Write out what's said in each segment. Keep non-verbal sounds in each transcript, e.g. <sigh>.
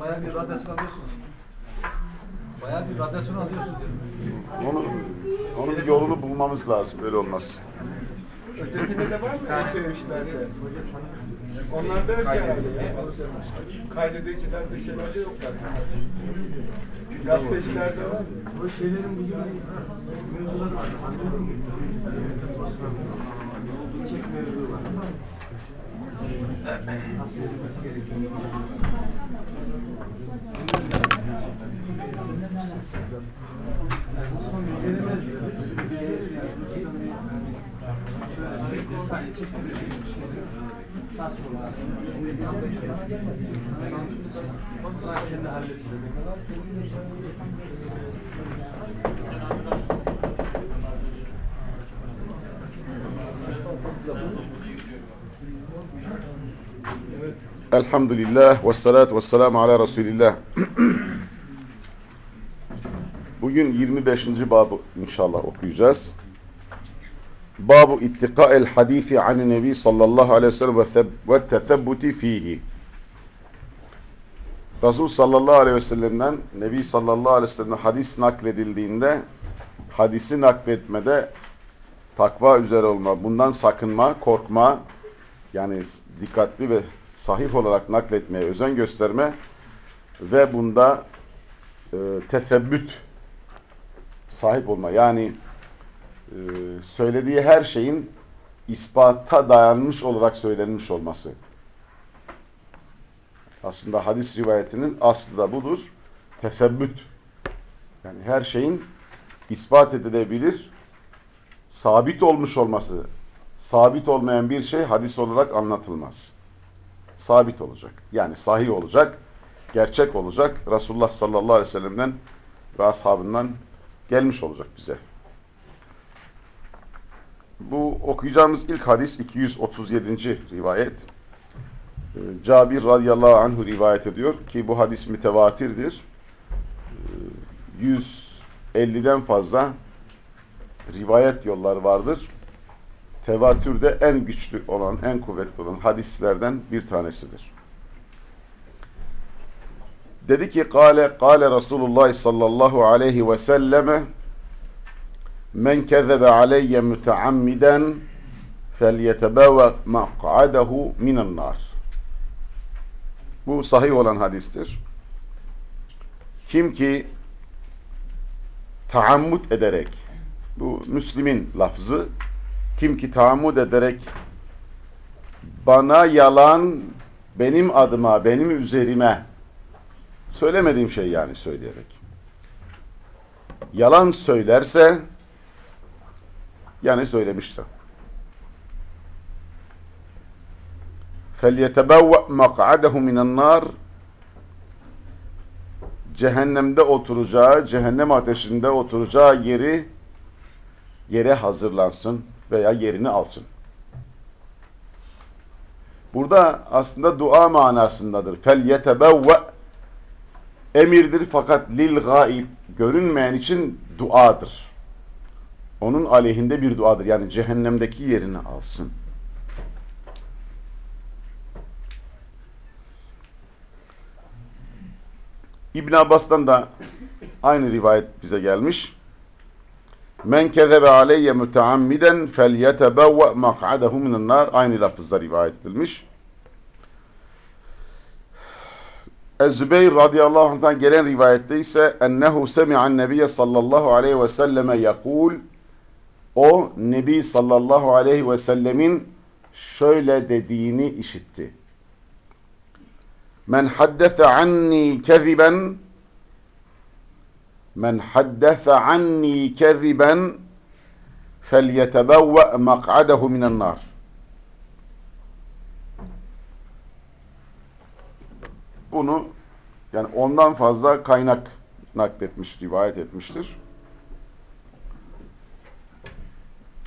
bayağı bir radyasyon alıyorsunuz. Bayağı bir radyasyon alıyorsunuz. Onu, onun bir yolunu bulmamız lazım. Böyle olmaz. Ötekinde de var mı işlerde? Onlar da yok herhalde ya. Kaydedicilerde şeylerde yok zaten. Gazetecilerde var. Bu şeylerin bugün mevzuları var. Anladın mı? Var ama nasıl Elhamdülillah ve salatu ve selamu ala Resulillah. Bugün 25. babı inşallah okuyacağız. Babu ittika'el hadisi an nebi sallallahu aleyhi ve ve tethebbuti fihi. Resul sallallahu aleyhi ve sellem'den Nebi sallallahu aleyhi ve sellem'den hadis nakledildiğinde hadisi nakletmede takva üzere olma, bundan sakınma, korkma, yani dikkatli ve sahih olarak nakletmeye özen gösterme ve bunda e, tesebbüt sahip olma. Yani e, söylediği her şeyin ispata dayanmış olarak söylenmiş olması. Aslında hadis rivayetinin aslı da budur. Tesebbüt. Yani her şeyin ispat edilebilir, sabit olmuş olması. Sabit olmayan bir şey hadis olarak anlatılmaz. Sabit olacak. Yani sahih olacak, gerçek olacak. Resulullah sallallahu aleyhi ve sellem'den ve ashabından gelmiş olacak bize. Bu okuyacağımız ilk hadis 237. rivayet. Ee, Cabir radıyallahu anhu rivayet ediyor ki bu hadis mütevatirdir. Ee, 150'den fazla rivayet yolları vardır. Tevatürde en güçlü olan, en kuvvetli olan hadislerden bir tanesidir. Dedi ki, Kale, Kale Resulullah sallallahu aleyhi ve selleme Men kezebe aleyye müteammiden felyetebevve maq'adehu minen nar. Bu sahih olan hadistir. Kim ki taammut ederek, bu Müslim'in lafzı, kim ki taammut ederek bana yalan, benim adıma, benim üzerime söylemediğim şey yani söyleyerek. Yalan söylerse yani söylemişse. فَلْيَتَبَوَّأْ مَقْعَدَهُ مِنَ النَّارِ Cehennemde oturacağı, cehennem ateşinde oturacağı yeri yere hazırlansın veya yerini alsın. Burada aslında dua manasındadır. فَلْيَتَبَوَّأْ Emirdir fakat lil gaib görünmeyen için duadır. Onun aleyhinde bir duadır. Yani cehennemdeki yerini alsın. İbn Abbas'tan da aynı rivayet bize gelmiş. Men kezebe aleyye müteammiden felyetebevve mak'adehu minen nar. Aynı lafızda rivayet edilmiş. Ez-Zübeyir radıyallahu anh'tan gelen rivayette ise ennehu semi'an nebiyye sallallahu aleyhi ve selleme yakul o Nebi sallallahu aleyhi ve sellemin şöyle dediğini işitti. Men haddese anni keziben men haddese anni keziben felyetebevve mak'adehu minen. Bunu yani ondan fazla kaynak nakletmiş, rivayet etmiştir.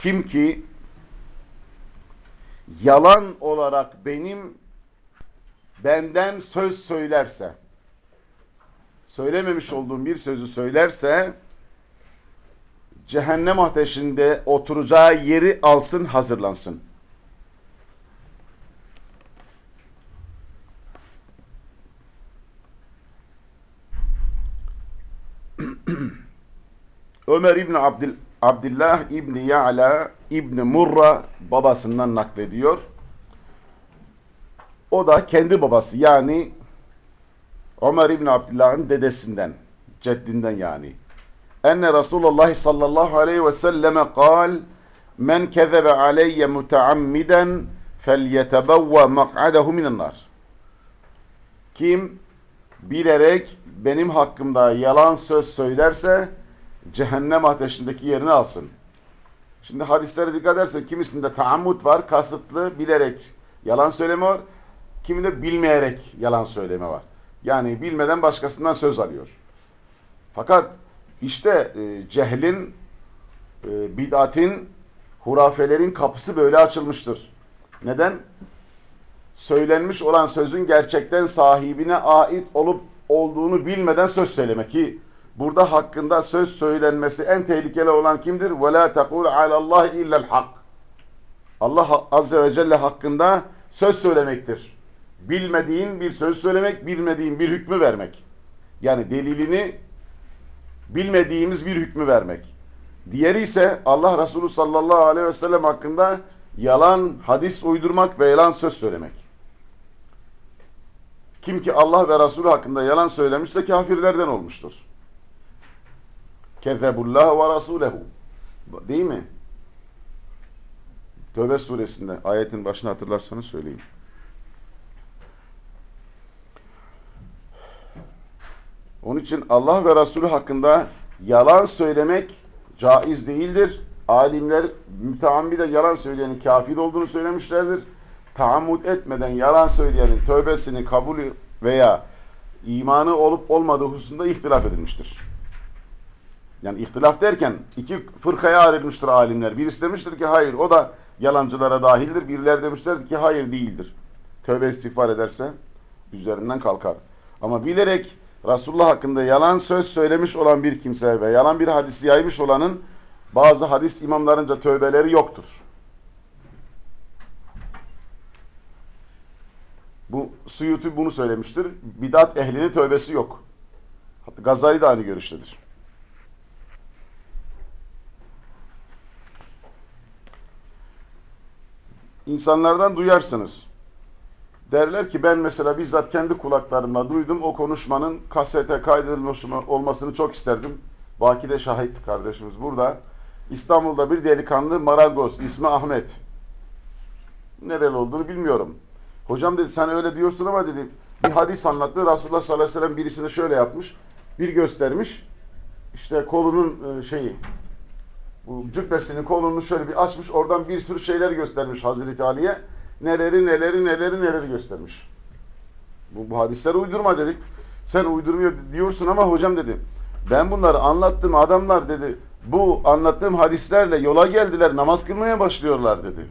Kim ki yalan olarak benim benden söz söylerse söylememiş olduğum bir sözü söylerse cehennem ateşinde oturacağı yeri alsın hazırlansın. <clears throat> Ömer İbni Abdil, Abdullah İbni Ya'la İbni Murra babasından naklediyor. O da kendi babası yani Ömer İbni Abdullah'ın dedesinden, ceddinden yani. Enne Resulullah sallallahu aleyhi ve selleme kal men kezebe aleyye muteammiden felyetebevve mak'adehu minen nar. Kim bilerek benim hakkımda yalan söz söylerse cehennem ateşindeki yerini alsın. Şimdi hadislere dikkat edersen kimisinde taammut var, kasıtlı, bilerek yalan söyleme var. Kiminde bilmeyerek yalan söyleme var. Yani bilmeden başkasından söz alıyor. Fakat işte e, cehlin, e, bid'atin, hurafelerin kapısı böyle açılmıştır. Neden? Söylenmiş olan sözün gerçekten sahibine ait olup olduğunu bilmeden söz söylemek ki burada hakkında söz söylenmesi en tehlikeli olan kimdir? وَلَا تَقُولَ عَلَى اللّٰهِ اِلَّا الْحَقِّ Allah Azze ve Celle hakkında söz söylemektir. Bilmediğin bir söz söylemek, bilmediğin bir hükmü vermek. Yani delilini bilmediğimiz bir hükmü vermek. Diğeri ise Allah Resulü sallallahu aleyhi ve sellem hakkında yalan hadis uydurmak ve yalan söz söylemek. Kim ki Allah ve Resulü hakkında yalan söylemişse kafirlerden olmuştur. Kezzebullah ve Resulehu. Değil mi? Tövbe suresinde ayetin başını hatırlarsanız söyleyeyim. Onun için Allah ve Resulü hakkında yalan söylemek caiz değildir. Alimler müteammiden yalan söyleyenin kafir olduğunu söylemişlerdir. Taammut etmeden yalan söyleyenin tövbesini kabul veya imanı olup olmadığı hususunda ihtilaf edilmiştir. Yani ihtilaf derken iki fırkaya ayrılmıştır alimler. Birisi demiştir ki hayır o da yalancılara dahildir. Birileri demişlerdir ki hayır değildir. Tövbe istiğfar ederse üzerinden kalkar. Ama bilerek Resulullah hakkında yalan söz söylemiş olan bir kimse ve yalan bir hadisi yaymış olanın bazı hadis imamlarınca tövbeleri yoktur. Bu Suyuti bunu söylemiştir. Bidat ehlinin tövbesi yok. Hatta Gazali de aynı görüştedir. İnsanlardan duyarsınız. Derler ki ben mesela bizzat kendi kulaklarımla duydum. O konuşmanın kasete kaydedilmiş olmasını çok isterdim. Baki de şahit kardeşimiz burada. İstanbul'da bir delikanlı marangoz ismi Ahmet. Nereli olduğunu bilmiyorum. Hocam dedi sen öyle diyorsun ama dedi bir hadis anlattı. Resulullah sallallahu aleyhi ve sellem birisini şöyle yapmış. Bir göstermiş. İşte kolunun e, şeyi cübbesinin kolunu şöyle bir açmış. Oradan bir sürü şeyler göstermiş Hazreti Ali'ye. Neleri neleri neleri neleri göstermiş. Bu, bu hadisleri uydurma dedik. Sen uydurmuyor diyorsun ama hocam dedi. Ben bunları anlattım adamlar dedi. Bu anlattığım hadislerle yola geldiler namaz kılmaya başlıyorlar dedi.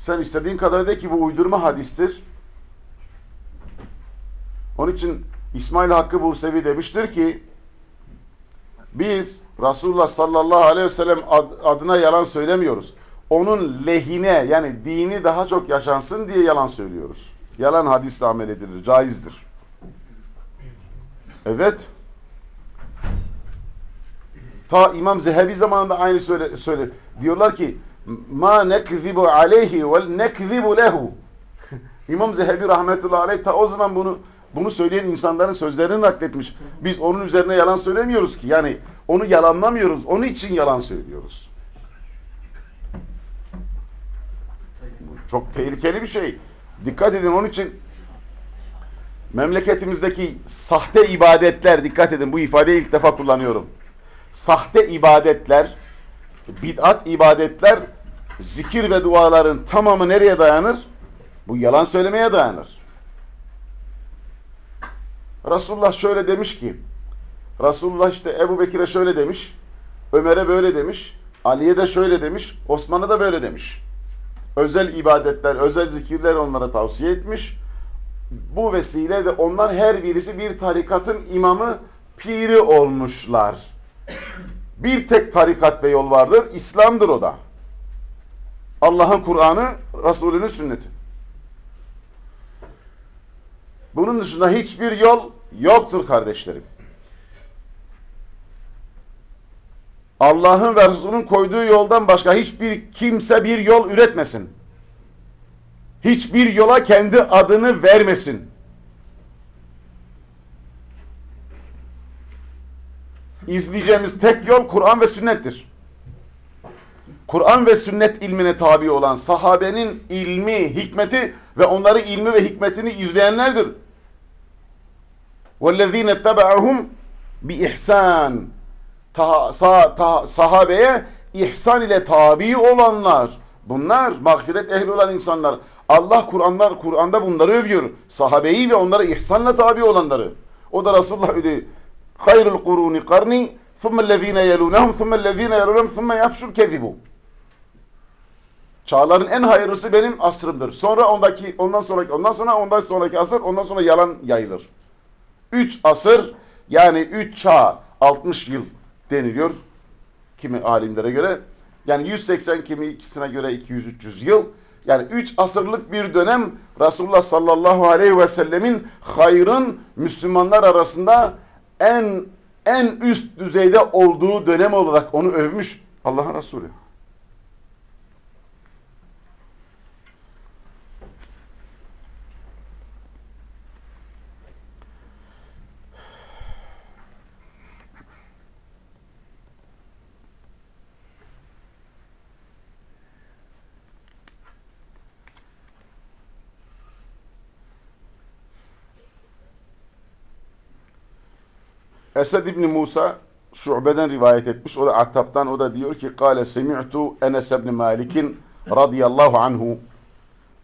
Sen istediğin kadar de ki bu uydurma hadistir. Onun için İsmail Hakkı Bursevi demiştir ki biz Resulullah sallallahu aleyhi ve sellem adına yalan söylemiyoruz. Onun lehine yani dini daha çok yaşansın diye yalan söylüyoruz. Yalan hadisle amel edilir, caizdir. Evet. Ta İmam Zehebi zamanında aynı söyle, söyle. Diyorlar ki ma nekzibu aleyhi ve nekzibu lehu. <laughs> İmam Zehebi rahmetullahi aleyh ta o zaman bunu bunu söyleyen insanların sözlerini nakletmiş. Biz onun üzerine yalan söylemiyoruz ki. Yani onu yalanlamıyoruz. Onun için yalan söylüyoruz. Çok tehlikeli bir şey. Dikkat edin onun için memleketimizdeki sahte ibadetler dikkat edin bu ifadeyi ilk defa kullanıyorum. Sahte ibadetler, bid'at ibadetler, zikir ve duaların tamamı nereye dayanır? Bu yalan söylemeye dayanır. Resulullah şöyle demiş ki, Resulullah işte Ebu Bekir'e şöyle demiş, Ömer'e böyle demiş, Ali'ye de şöyle demiş, Osman'a da böyle demiş. Özel ibadetler, özel zikirler onlara tavsiye etmiş. bu vesile onlar her birisi bir tarikatın imamı, piri olmuşlar. Bir tek tarikat ve yol vardır. İslam'dır o da. Allah'ın Kur'an'ı, Resulünün sünneti. Bunun dışında hiçbir yol yoktur kardeşlerim. Allah'ın ve Resulünün koyduğu yoldan başka hiçbir kimse bir yol üretmesin. Hiçbir yola kendi adını vermesin. İzleyeceğimiz tek yol Kur'an ve sünnettir. Kur'an ve sünnet ilmine tabi olan sahabenin ilmi, hikmeti ve onları ilmi ve hikmetini izleyenlerdir. وَالَّذ۪ينَ اتَّبَعَهُمْ بِإِحْسَانٍ ta, sa, ta, sahabeye ihsan ile tabi olanlar. Bunlar mağfiret ehli olan insanlar. Allah Kur'anlar Kur'an'da bunları övüyor. Sahabeyi ve onlara ihsanla tabi olanları. O da Resulullah dedi. Hayrul kuruni karni ثُمَّ الَّذ۪ينَ يَلُونَهُمْ ثُمَّ الَّذ۪ينَ يَلُونَهُمْ ثُمَّ يَفْشُ الْكَذِبُ Çağların en hayırlısı benim asrımdır. Sonra ondaki, ondan sonraki, ondan sonra ondan sonraki asır, ondan sonra yalan yayılır. Üç asır, yani üç çağ, 60 yıl deniliyor kimi alimlere göre. Yani 180 kimi ikisine göre 200-300 yıl. Yani 3 asırlık bir dönem Resulullah sallallahu aleyhi ve sellemin hayrın Müslümanlar arasında en en üst düzeyde olduğu dönem olarak onu övmüş Allah'ın Resulü. Esed İbni Musa Şube'den rivayet etmiş. O da Attab'dan o da diyor ki Kale semi'tu Enes İbni Malik'in radıyallahu anhu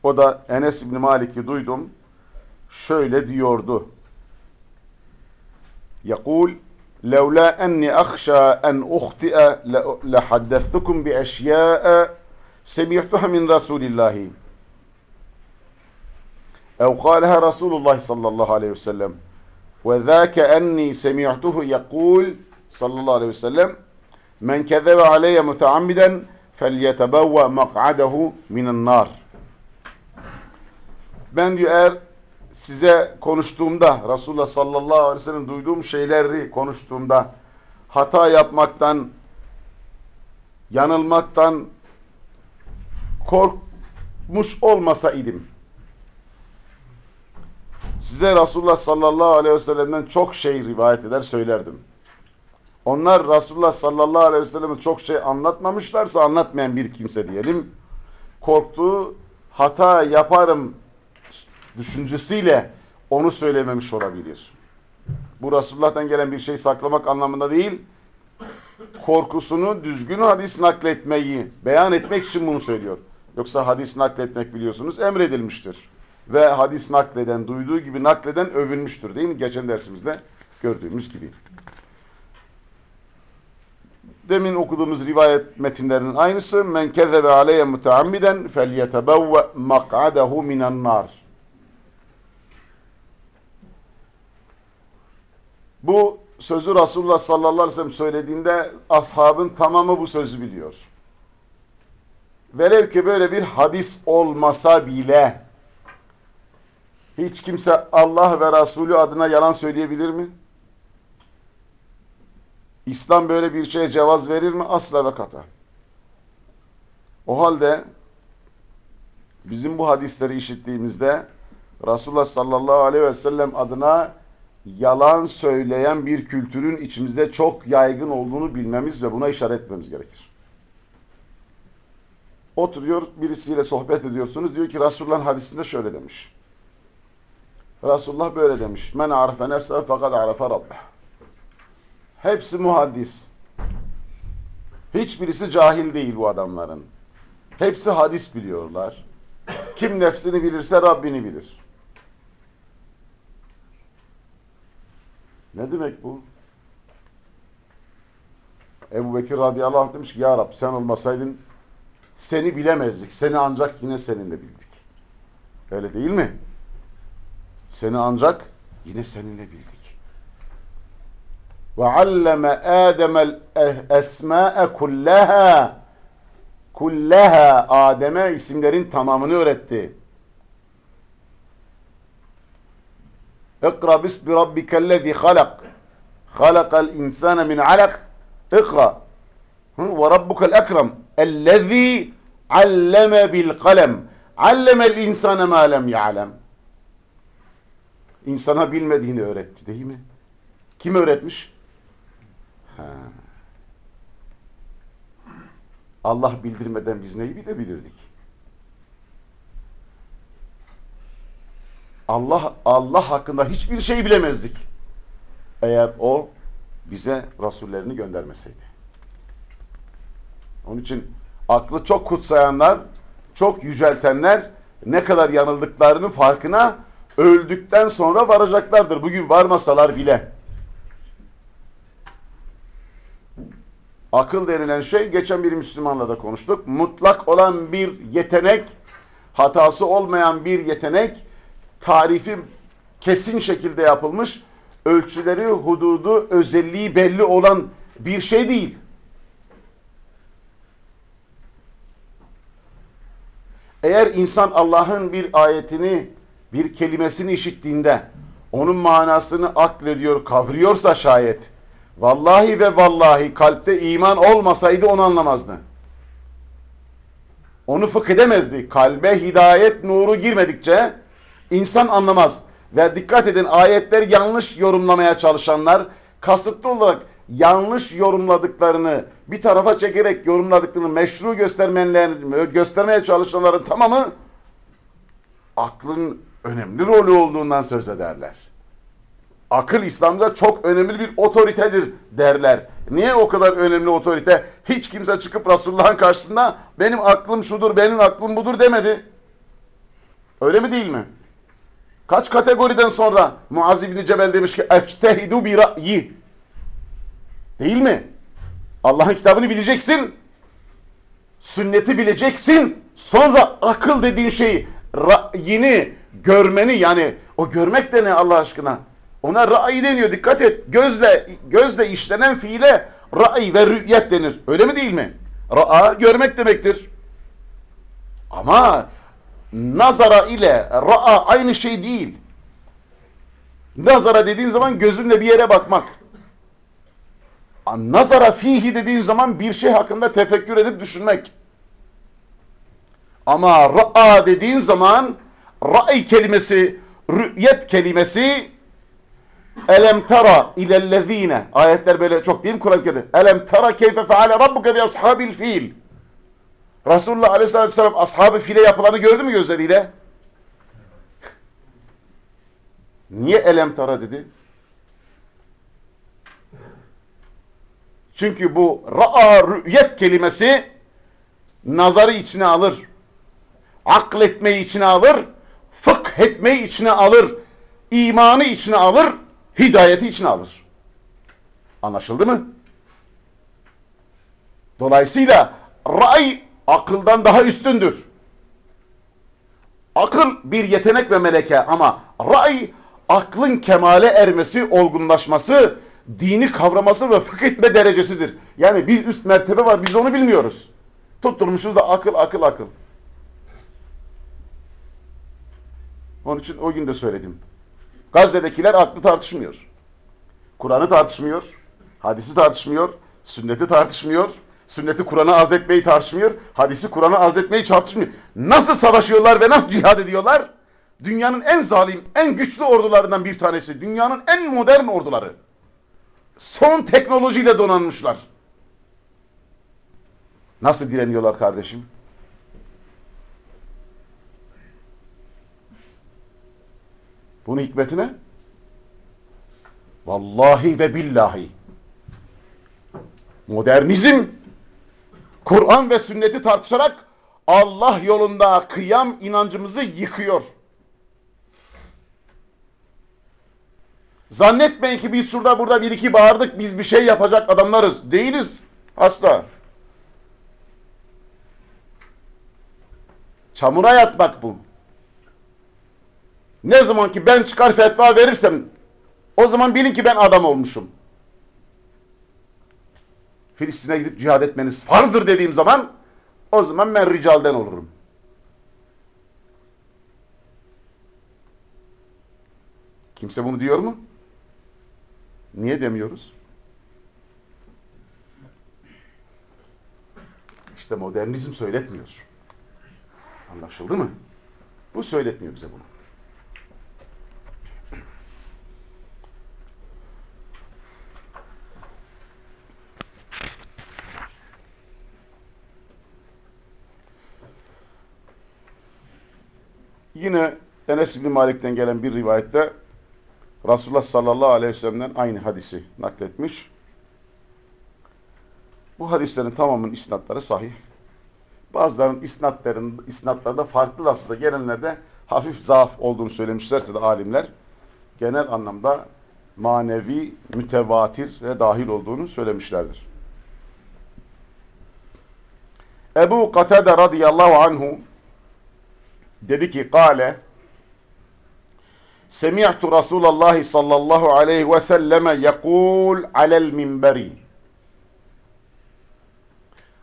o da Enes İbni Malik'i duydum. Şöyle diyordu. Yakul لولا أني أخشى أن أخطئ لحدثتكم بأشياء سمعتها من رسول الله أو قالها رسول الله صلى الله عليه وسلم وذاك أني سمعته يقول صلى الله عليه وسلم من كذب علي متعمدا فليتبوأ مقعده من النار Ben diyor eğer size konuştuğumda Resulullah sallallahu aleyhi ve sellem duyduğum şeyleri konuştuğumda hata yapmaktan yanılmaktan korkmuş olmasa idim size Resulullah sallallahu aleyhi ve sellem'den çok şey rivayet eder söylerdim. Onlar Resulullah sallallahu aleyhi ve sellem'e çok şey anlatmamışlarsa anlatmayan bir kimse diyelim. Korktuğu hata yaparım düşüncesiyle onu söylememiş olabilir. Bu Resulullah'tan gelen bir şey saklamak anlamında değil, korkusunu düzgün hadis nakletmeyi beyan etmek için bunu söylüyor. Yoksa hadis nakletmek biliyorsunuz emredilmiştir ve hadis nakleden, duyduğu gibi nakleden övülmüştür değil mi? Geçen dersimizde gördüğümüz gibi. Demin okuduğumuz rivayet metinlerinin aynısı. Men kezebe aleyye muteammiden felyetebevve mak'adehu minen nar. Bu sözü Resulullah sallallahu aleyhi ve sellem söylediğinde ashabın tamamı bu sözü biliyor. Velev ki böyle bir hadis olmasa bile hiç kimse Allah ve Resulü adına yalan söyleyebilir mi? İslam böyle bir şeye cevaz verir mi? Asla ve kata. O halde bizim bu hadisleri işittiğimizde Resulullah sallallahu aleyhi ve sellem adına yalan söyleyen bir kültürün içimizde çok yaygın olduğunu bilmemiz ve buna işaret etmemiz gerekir. Oturuyor, birisiyle sohbet ediyorsunuz. Diyor ki Resulullah'ın hadisinde şöyle demiş. Resulullah böyle demiş. Men arife nefse fakat arife rabbeh. Hepsi muhaddis. Hiçbirisi cahil değil bu adamların. Hepsi hadis biliyorlar. Kim nefsini bilirse Rabbini bilir. Ne demek bu? Ebu Bekir radıyallahu anh demiş ki Ya Rab sen olmasaydın seni bilemezdik. Seni ancak yine seninle bildik. Öyle değil mi? Seni ancak yine seninle bildik. Ve alleme Adem'el esma'e kullaha kullaha Adem'e isimlerin tamamını öğretti. Bismi rabbikellezi halak. Halakal insane min alak. İkra. Ve rabbukel ekrem. Ellezî alleme bil kalem. Allemel insane ma lem ya'lem. İnsana bilmediğini öğretti değil mi? Kim öğretmiş? Ha. Allah bildirmeden biz neyi bilebilirdik? Allah Allah hakkında hiçbir şey bilemezdik. Eğer o bize rasullerini göndermeseydi. Onun için aklı çok kutsayanlar, çok yüceltenler ne kadar yanıldıklarının farkına öldükten sonra varacaklardır. Bugün varmasalar bile. Akıl denilen şey, geçen bir Müslümanla da konuştuk. Mutlak olan bir yetenek, hatası olmayan bir yetenek, tarifi kesin şekilde yapılmış, ölçüleri, hududu, özelliği belli olan bir şey değil. Eğer insan Allah'ın bir ayetini, bir kelimesini işittiğinde onun manasını aklediyor, kavruyorsa şayet vallahi ve vallahi kalpte iman olmasaydı onu anlamazdı. Onu fıkh edemezdi. Kalbe hidayet nuru girmedikçe insan anlamaz. Ve dikkat edin ayetler yanlış yorumlamaya çalışanlar kasıtlı olarak yanlış yorumladıklarını bir tarafa çekerek yorumladıklarını meşru göstermeyenlerin, göstermeye çalışanların tamamı aklın önemli rolü olduğundan söz ederler. Akıl İslam'da çok önemli bir otoritedir derler. Niye o kadar önemli otorite? Hiç kimse çıkıp Resulullah'ın karşısında benim aklım şudur, benim aklım budur demedi. Öyle mi değil mi? Kaç kategoriden sonra Muaz İbni Cebel demiş ki bi ra'yi. Değil mi? Allah'ın kitabını bileceksin. Sünneti bileceksin. Sonra akıl dediğin şeyi ra'yini, görmeni yani o görmek de ne Allah aşkına? Ona ra'y deniyor. Dikkat et. Gözle gözle işlenen fiile ra'y ve rü'yet denir. Öyle mi değil mi? Ra'a görmek demektir. Ama nazara ile ra'a aynı şey değil. Nazara dediğin zaman gözünle bir yere bakmak. Nazara fihi dediğin zaman bir şey hakkında tefekkür edip düşünmek. Ama ra'a dediğin zaman ra'i kelimesi, rü'yet kelimesi Elem tara ilellezine ayetler böyle çok değil mi Kur'an-ı Kerim? Elem tara keyfe feale rabbuke bi ashabil fil. Resulullah Aleyhisselatü Vesselam ashabı file yapılanı gördü mü gözleriyle? Niye elem tara dedi? Çünkü bu ra'a rü'yet kelimesi nazarı içine alır. Akletmeyi içine alır. Fıkh etmeyi içine alır. imanı içine alır. Hidayeti içine alır. Anlaşıldı mı? Dolayısıyla ra'y akıldan daha üstündür. Akıl bir yetenek ve meleke ama ra'y aklın kemale ermesi, olgunlaşması, dini kavraması ve fıkh etme derecesidir. Yani bir üst mertebe var biz onu bilmiyoruz. Tutturmuşuz da akıl akıl akıl. Onun için o gün de söyledim. Gazze'dekiler aklı tartışmıyor. Kur'an'ı tartışmıyor. Hadisi tartışmıyor. Sünneti tartışmıyor. Sünneti Kur'an'a arz etmeyi tartışmıyor. Hadisi Kur'an'a arz etmeyi tartışmıyor. Nasıl savaşıyorlar ve nasıl cihad ediyorlar? Dünyanın en zalim, en güçlü ordularından bir tanesi. Dünyanın en modern orduları. Son teknolojiyle donanmışlar. Nasıl direniyorlar kardeşim? Bunun hikmeti ne? Vallahi ve billahi. Modernizm, Kur'an ve sünneti tartışarak Allah yolunda kıyam inancımızı yıkıyor. Zannetmeyin ki biz şurada burada bir iki bağırdık, biz bir şey yapacak adamlarız. Değiliz. Asla. Çamura yatmak bu. Ne zaman ki ben çıkar fetva verirsem o zaman bilin ki ben adam olmuşum. Filistin'e gidip cihad etmeniz farzdır dediğim zaman o zaman ben ricalden olurum. Kimse bunu diyor mu? Niye demiyoruz? İşte modernizm söyletmiyor. Anlaşıldı mı? Bu söyletmiyor bize bunu. Yine Enes İbni Malik'ten gelen bir rivayette Resulullah sallallahu aleyhi ve sellem'den aynı hadisi nakletmiş. Bu hadislerin tamamının isnatları sahih. Bazılarının isnatların, isnatlarda farklı lafızda gelenlerde hafif zaaf olduğunu söylemişlerse de alimler genel anlamda manevi, mütevatir ve dahil olduğunu söylemişlerdir. Ebu Katade radıyallahu anhu dedi ki kale Semi'tu Resulullah sallallahu aleyhi ve selleme yekul alel minberi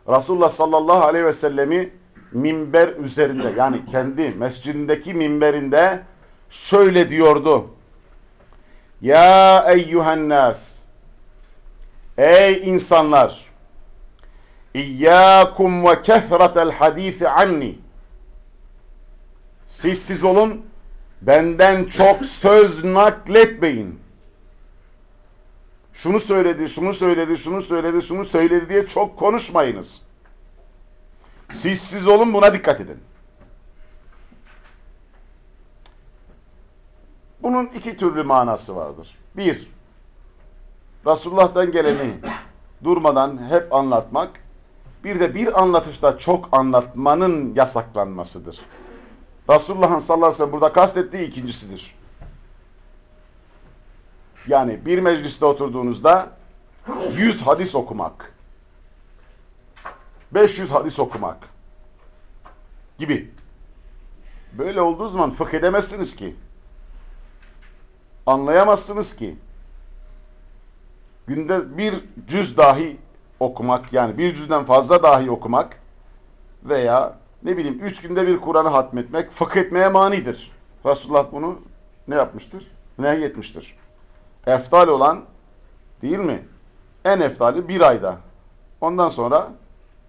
Resulullah sallallahu aleyhi ve sellemi minber üzerinde yani kendi mescidindeki minberinde şöyle diyordu. Ya eyyühen nas Ey insanlar İyyâkum ve kethretel hadîfi anni Siz siz olun benden çok söz nakletmeyin. Şunu söyledi, şunu söyledi, şunu söyledi, şunu söyledi diye çok konuşmayınız. Siz siz olun buna dikkat edin. Bunun iki türlü manası vardır. Bir, Resulullah'tan geleni durmadan hep anlatmak. Bir de bir anlatışta çok anlatmanın yasaklanmasıdır. Resulullah'ın sallallahu aleyhi ve sellem burada kastettiği ikincisidir. Yani bir mecliste oturduğunuzda 100 hadis okumak, 500 hadis okumak gibi. Böyle olduğu zaman fıkh edemezsiniz ki. Anlayamazsınız ki. Günde bir cüz dahi okumak, yani bir cüzden fazla dahi okumak veya ne bileyim üç günde bir Kur'an'ı hatmetmek fıkh etmeye manidir. Resulullah bunu ne yapmıştır? Nehyetmiştir. Eftal olan değil mi? En eftali bir ayda. Ondan sonra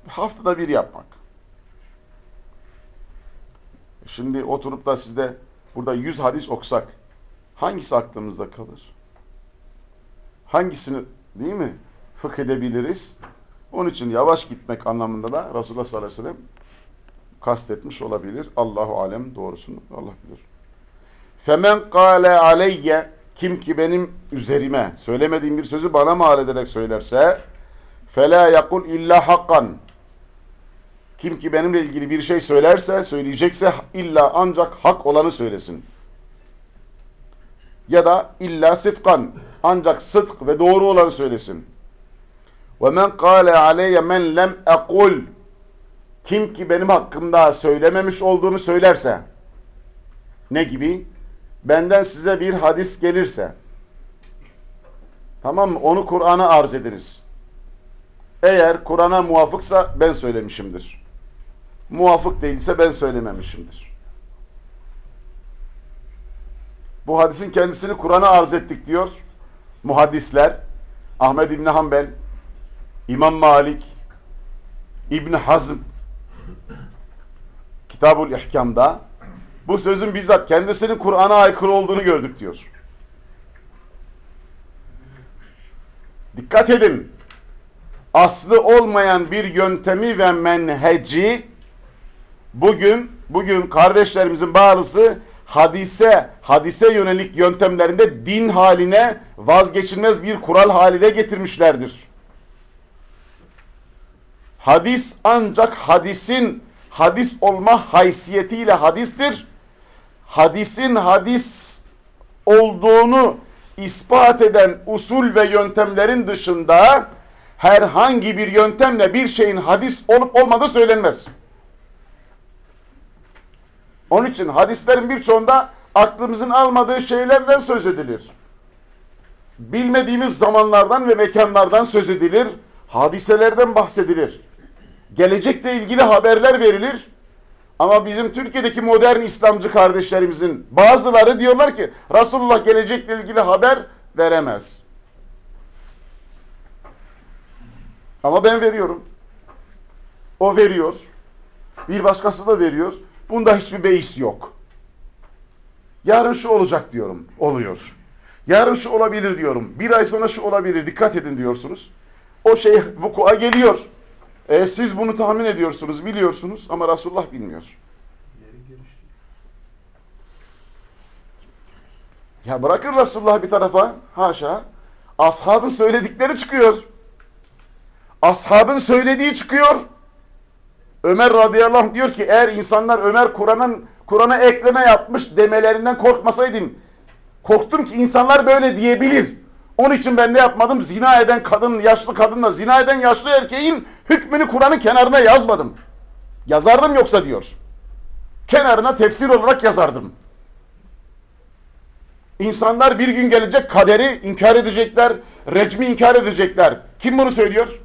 haftada bir yapmak. Şimdi oturup da sizde burada yüz hadis okusak hangisi aklımızda kalır? Hangisini değil mi? Fıkh edebiliriz. Onun için yavaş gitmek anlamında da Resulullah sallallahu aleyhi ve sellem kastetmiş olabilir. Allahu alem doğrusunu Allah bilir. Femen kâle aleyye kim ki benim üzerime söylemediğim bir sözü bana mal ederek söylerse felâ yakul illa hakkan kim ki benimle ilgili bir şey söylerse, söyleyecekse illa ancak hak olanı söylesin. Ya da illa sıdkan ancak sıdk ve doğru olanı söylesin. Ve men kâle aleyye men lem ekul kim ki benim hakkımda söylememiş olduğunu söylerse ne gibi? Benden size bir hadis gelirse tamam mı? Onu Kur'an'a arz ediniz. Eğer Kur'an'a muvafıksa ben söylemişimdir. Muvafık değilse ben söylememişimdir. Bu hadisin kendisini Kur'an'a arz ettik diyor muhaddisler. Ahmed İbni Hanbel, İmam Malik, İbni Hazm Kitabul İhkam'da bu sözün bizzat kendisinin Kur'an'a aykırı olduğunu gördük diyor. Dikkat edin. Aslı olmayan bir yöntemi ve menheci bugün bugün kardeşlerimizin bazısı hadise hadise yönelik yöntemlerinde din haline vazgeçilmez bir kural haline getirmişlerdir. Hadis ancak hadisin hadis olma haysiyetiyle hadistir. Hadisin hadis olduğunu ispat eden usul ve yöntemlerin dışında herhangi bir yöntemle bir şeyin hadis olup olmadığı söylenmez. Onun için hadislerin birçoğunda aklımızın almadığı şeylerden söz edilir. Bilmediğimiz zamanlardan ve mekanlardan söz edilir. Hadiselerden bahsedilir. Gelecekle ilgili haberler verilir. Ama bizim Türkiye'deki modern İslamcı kardeşlerimizin bazıları diyorlar ki Resulullah gelecekle ilgili haber veremez. Ama ben veriyorum. O veriyor. Bir başkası da veriyor. Bunda hiçbir beis yok. Yarın şu olacak diyorum. Oluyor. Yarın şu olabilir diyorum. Bir ay sonra şu olabilir. Dikkat edin diyorsunuz. O şey vukua geliyor. E, siz bunu tahmin ediyorsunuz, biliyorsunuz ama Resulullah bilmiyor. Ya bırakın Resulullah bir tarafa. Haşa. Ashabın söyledikleri çıkıyor. Ashabın söylediği çıkıyor. Ömer radıyallahu anh diyor ki eğer insanlar Ömer Kur'an'ın Kur'an'a ekleme yapmış demelerinden korkmasaydım korktum ki insanlar böyle diyebilir. Onun için ben ne yapmadım? Zina eden kadın, yaşlı kadınla zina eden yaşlı erkeğin hükmünü Kur'an'ın kenarına yazmadım. Yazardım yoksa diyor. Kenarına tefsir olarak yazardım. İnsanlar bir gün gelecek kaderi inkar edecekler, recmi inkar edecekler. Kim bunu söylüyor?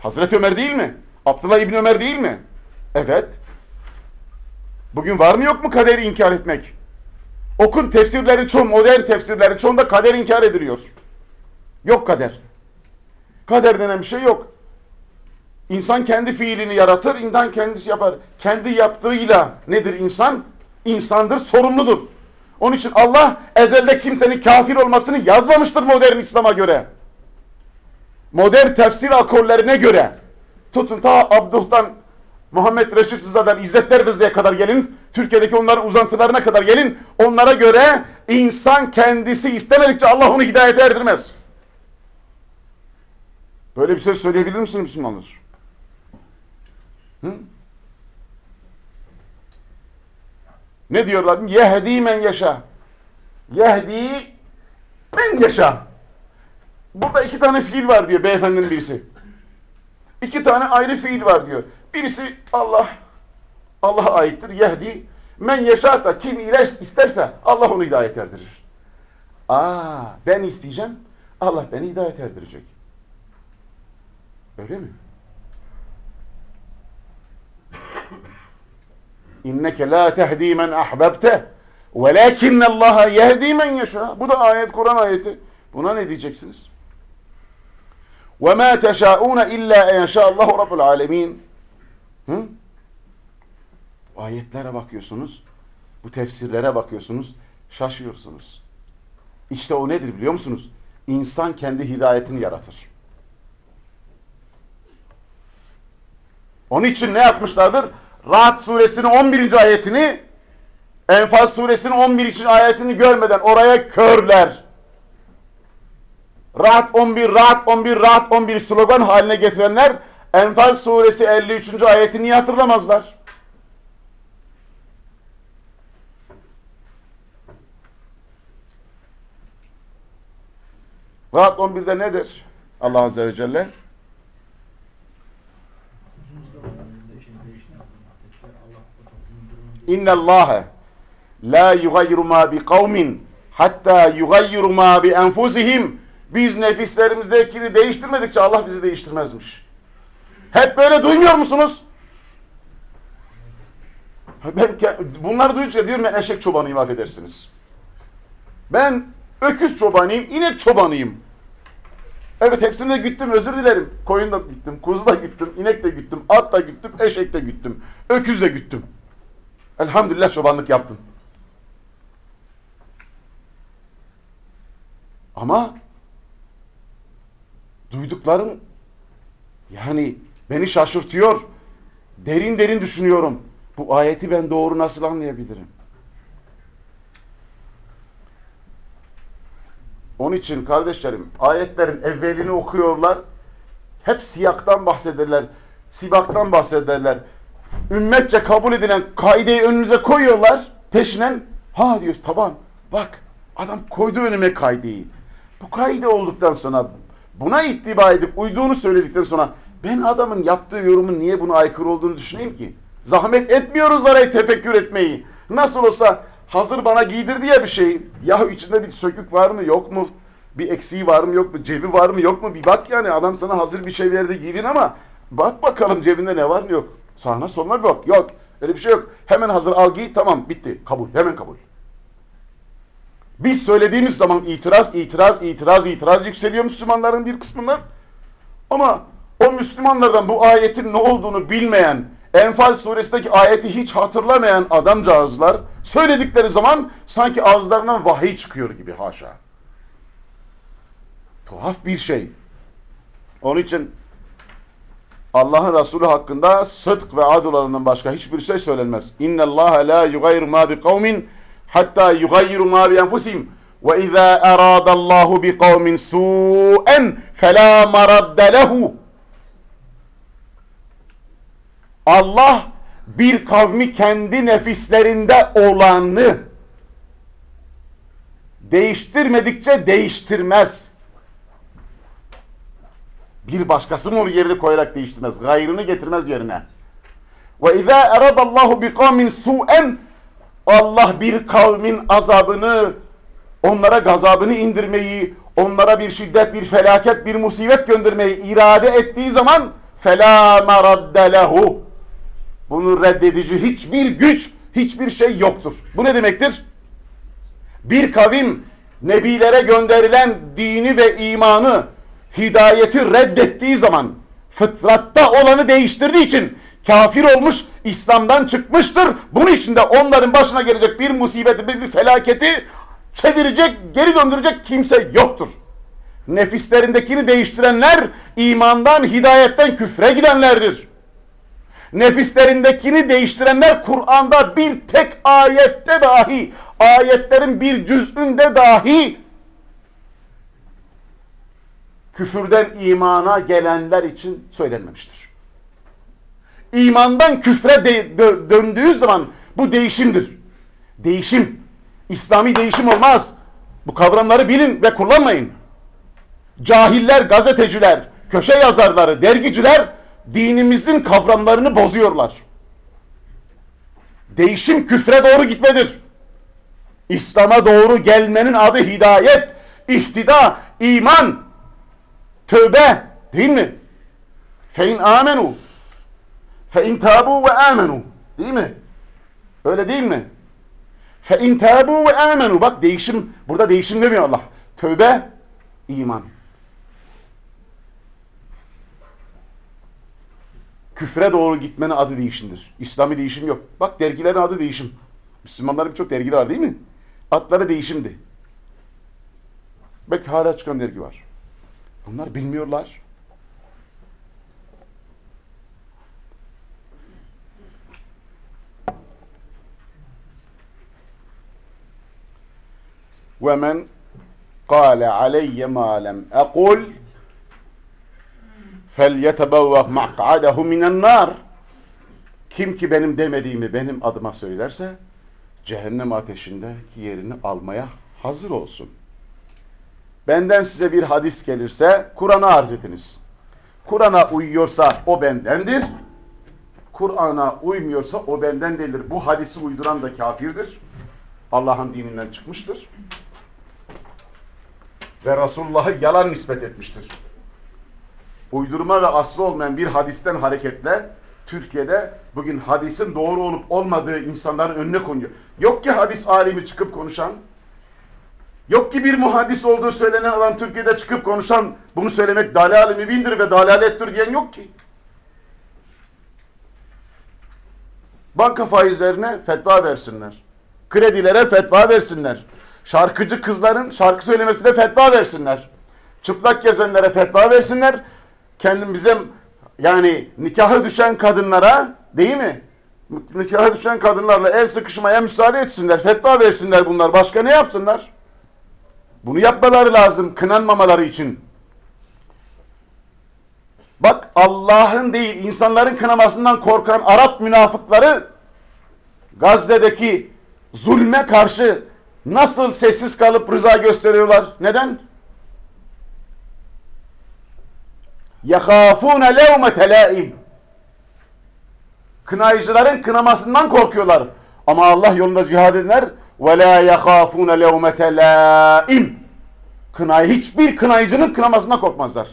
Hazreti Ömer değil mi? Abdullah İbni Ömer değil mi? Evet. Bugün var mı yok mu kaderi inkar etmek? Okun tefsirleri çoğu, modern tefsirleri çoğunda kader inkar ediliyor. Yok kader. Kader denen bir şey yok. İnsan kendi fiilini yaratır, insan kendisi yapar. Kendi yaptığıyla nedir insan? İnsandır, sorumludur. Onun için Allah ezelde kimsenin kafir olmasını yazmamıştır modern İslam'a göre. Modern tefsir akorlarına göre. Tutun ta Abduh'tan Muhammed Reşit Sıza'dan İzzetler Rıza'ya kadar gelin. Türkiye'deki onların uzantılarına kadar gelin. Onlara göre insan kendisi istemedikçe Allah onu hidayete erdirmez. Böyle bir şey söyleyebilir misiniz Müslümanlar? Ne diyorlar? Yehdi men yaşa. Yehdi men yaşa. Burada iki tane fiil var diyor beyefendinin birisi. İki tane ayrı fiil var diyor. Birisi Allah Allah'a aittir. Yehdi men yaşata kim ile isterse Allah onu hidayet erdirir. Aa ben isteyeceğim. Allah beni hidayet erdirecek. Öyle mi? İnneke la tehdi men ahbabte velakinne Allah yehdi men yeşâ. Bu da ayet Kur'an ayeti. Buna ne diyeceksiniz? Ve ma teşâûne illâ en yashâallahu rabbul âlemîn. Hı? Ayetlere bakıyorsunuz. Bu tefsirlere bakıyorsunuz. Şaşıyorsunuz. İşte o nedir biliyor musunuz? İnsan kendi hidayetini yaratır. Onun için ne yapmışlardır? Rahat suresinin 11. ayetini Enfal suresinin 11. ayetini görmeden oraya körler. Rahat 11, rahat 11, rahat 11 slogan haline getirenler Enfal suresi 53. ayetini niye hatırlamazlar? Rahat 11'de nedir? Allah Azze ve Celle Allahe la yugayyiru ma bi kavmin hatta yugayyiru ma bi enfusihim biz nefislerimizdekini değiştirmedikçe Allah bizi değiştirmezmiş. Hep böyle duymuyor musunuz? Ben bunları duyunca diyorum ben eşek çobanıyım affedersiniz. Ben öküz çobanıyım, inek çobanıyım. Evet hepsini de gittim özür dilerim. Koyun da gittim, kuzu da gittim, inek de gittim, at da gittim, eşek de gittim, öküz de gittim. Elhamdülillah çobanlık yaptım. Ama duyduklarım yani beni şaşırtıyor. Derin derin düşünüyorum. Bu ayeti ben doğru nasıl anlayabilirim? Onun için kardeşlerim ayetlerin evvelini okuyorlar. Hep siyaktan bahsederler. Sibaktan bahsederler. Ümmetçe kabul edilen kaideyi önünüze koyuyorlar. Peşinen ha diyoruz tamam bak adam koydu önüme kaideyi. Bu kaide olduktan sonra buna ittiba edip uyduğunu söyledikten sonra ben adamın yaptığı yorumun niye buna aykırı olduğunu düşüneyim ki? Zahmet etmiyoruz arayı tefekkür etmeyi. Nasıl olsa hazır bana giydirdi ya bir şey. Ya içinde bir sökük var mı yok mu? Bir eksiği var mı yok mu? Cebi var mı yok mu? Bir bak yani adam sana hazır bir şey verdi giydin ama bak bakalım cebinde ne var mı yok. Soluna bir bak. Yok. Öyle bir şey yok. Hemen hazır al giy tamam bitti. Kabul. Hemen kabul. Biz söylediğimiz zaman itiraz, itiraz, itiraz, itiraz yükseliyor Müslümanların bir kısmından. Ama o Müslümanlardan bu ayetin ne olduğunu bilmeyen, Enfal suresindeki ayeti hiç hatırlamayan adamcağızlar söyledikleri zaman sanki ağızlarından vahiy çıkıyor gibi haşa. Tuhaf bir şey. Onun için Allah'ın Resulü hakkında sıdk ve adil olanından başka hiçbir şey söylenmez. İnne Allah la yugayru ma bi kavmin hatta yugayru ma bi enfusihim. Ve izâ erâdallahu bi kavmin su'en felâ maradde lehu. Allah bir kavmi kendi nefislerinde olanı değiştirmedikçe değiştirmez. Bir başkası mı yerini koyarak değiştirmez. Gayrını getirmez yerine. Ve izâ eradallahu bi kavmin su'en Allah bir kavmin azabını onlara gazabını indirmeyi, onlara bir şiddet, bir felaket, bir musibet göndermeyi irade ettiği zaman فَلَا مَرَدَّ لَهُ Bunu reddedici hiçbir güç, hiçbir şey yoktur. Bu ne demektir? Bir kavim nebilere gönderilen dini ve imanı, hidayeti reddettiği zaman fıtratta olanı değiştirdiği için kafir olmuş, İslam'dan çıkmıştır. Bunun için de onların başına gelecek bir musibeti, bir, bir felaketi çevirecek, geri döndürecek kimse yoktur. Nefislerindekini değiştirenler imandan, hidayetten küfre gidenlerdir. Nefislerindekini değiştirenler Kur'an'da bir tek ayette dahi, ayetlerin bir cüz'ünde dahi küfürden imana gelenler için söylenmemiştir. İmandan küfre de, dö, döndüğü zaman bu değişimdir. Değişim. İslami değişim olmaz. Bu kavramları bilin ve kullanmayın. Cahiller, gazeteciler, köşe yazarları, dergiciler dinimizin kavramlarını bozuyorlar. Değişim küfre doğru gitmedir. İslam'a doğru gelmenin adı hidayet, ihtida, iman, tövbe değil mi? Fein amenu fein tabu ve amenu değil mi? Öyle değil mi? Fein tabu ve amenu bak değişim burada değişim demiyor Allah. Tövbe, iman. Küfre doğru gitmenin adı değişimdir. İslami değişim yok. Bak dergilerin adı değişim. Müslümanların birçok dergileri var değil mi? Adları değişimdi. Belki hala çıkan dergi var. Bunlar bilmiyorlar. Ve men kâle aleyye mâ lem ekul felyetebevveh mak'adehu minen nar kim ki benim demediğimi benim adıma söylerse cehennem ateşindeki yerini almaya hazır olsun.'' Benden size bir hadis gelirse Kur'an'a arz ediniz. Kur'an'a uyuyorsa o bendendir. Kur'an'a uymuyorsa o benden değildir. Bu hadisi uyduran da kafirdir. Allah'ın dininden çıkmıştır. Ve Resulullah'ı yalan nispet etmiştir. Uydurma ve aslı olmayan bir hadisten hareketle Türkiye'de bugün hadisin doğru olup olmadığı insanların önüne konuyor. Yok ki hadis alimi çıkıp konuşan, yok ki bir muhaddis olduğu söylenen adam Türkiye'de çıkıp konuşan, bunu söylemek dalal-i mübindir ve dalalettir diyen yok ki. Banka faizlerine fetva versinler. Kredilere fetva versinler. Şarkıcı kızların şarkı söylemesine fetva versinler. Çıplak gezenlere fetva versinler. Kendimize yani nikahı düşen kadınlara değil mi? Nikahı düşen kadınlarla el sıkışmaya müsaade etsinler. Fetva versinler bunlar. Başka ne yapsınlar? Bunu yapmaları lazım kınanmamaları için. Bak Allah'ın değil insanların kınamasından korkan Arap münafıkları Gazze'deki zulme karşı nasıl sessiz kalıp rıza gösteriyorlar? Neden? يَخَافُونَ لَوْمَ تَلَائِمْ Kınayıcıların kınamasından korkuyorlar. Ama Allah yolunda cihad edenler ve la yahafun levmete laim. Kınay hiçbir kınayıcının kınamasından korkmazlar.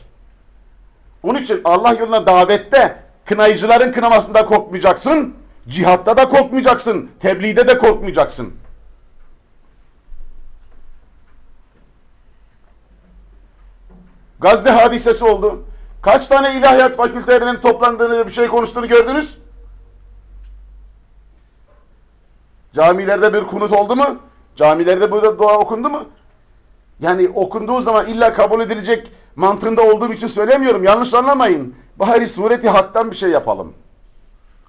Onun için Allah yoluna davette kınayıcıların kınamasında korkmayacaksın. Cihatta da korkmayacaksın. Tebliğde de korkmayacaksın. Gazze hadisesi oldu. Kaç tane ilahiyat fakültelerinin toplandığını bir şey konuştuğunu gördünüz? Camilerde bir kunut oldu mu? Camilerde burada dua okundu mu? Yani okunduğu zaman illa kabul edilecek mantığında olduğum için söylemiyorum. Yanlış anlamayın. Bari sureti haktan bir şey yapalım.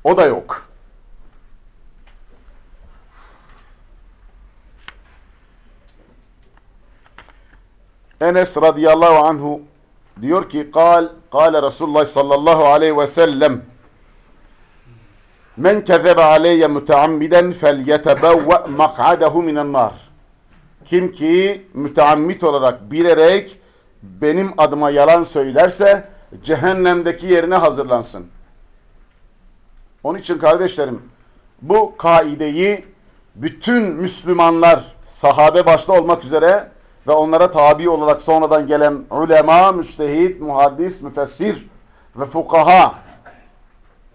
O da yok. Enes radıyallahu anhu diyor ki kal kale Resulullah sallallahu aleyhi ve sellem men kezebe aleyye müteammiden felyetebevve mak'adehu minen nar kim ki müteammit olarak bilerek benim adıma yalan söylerse cehennemdeki yerine hazırlansın. Onun için kardeşlerim bu kaideyi bütün Müslümanlar sahabe başta olmak üzere ve onlara tabi olarak sonradan gelen ulema, müstehit, muhaddis, müfessir ve fukaha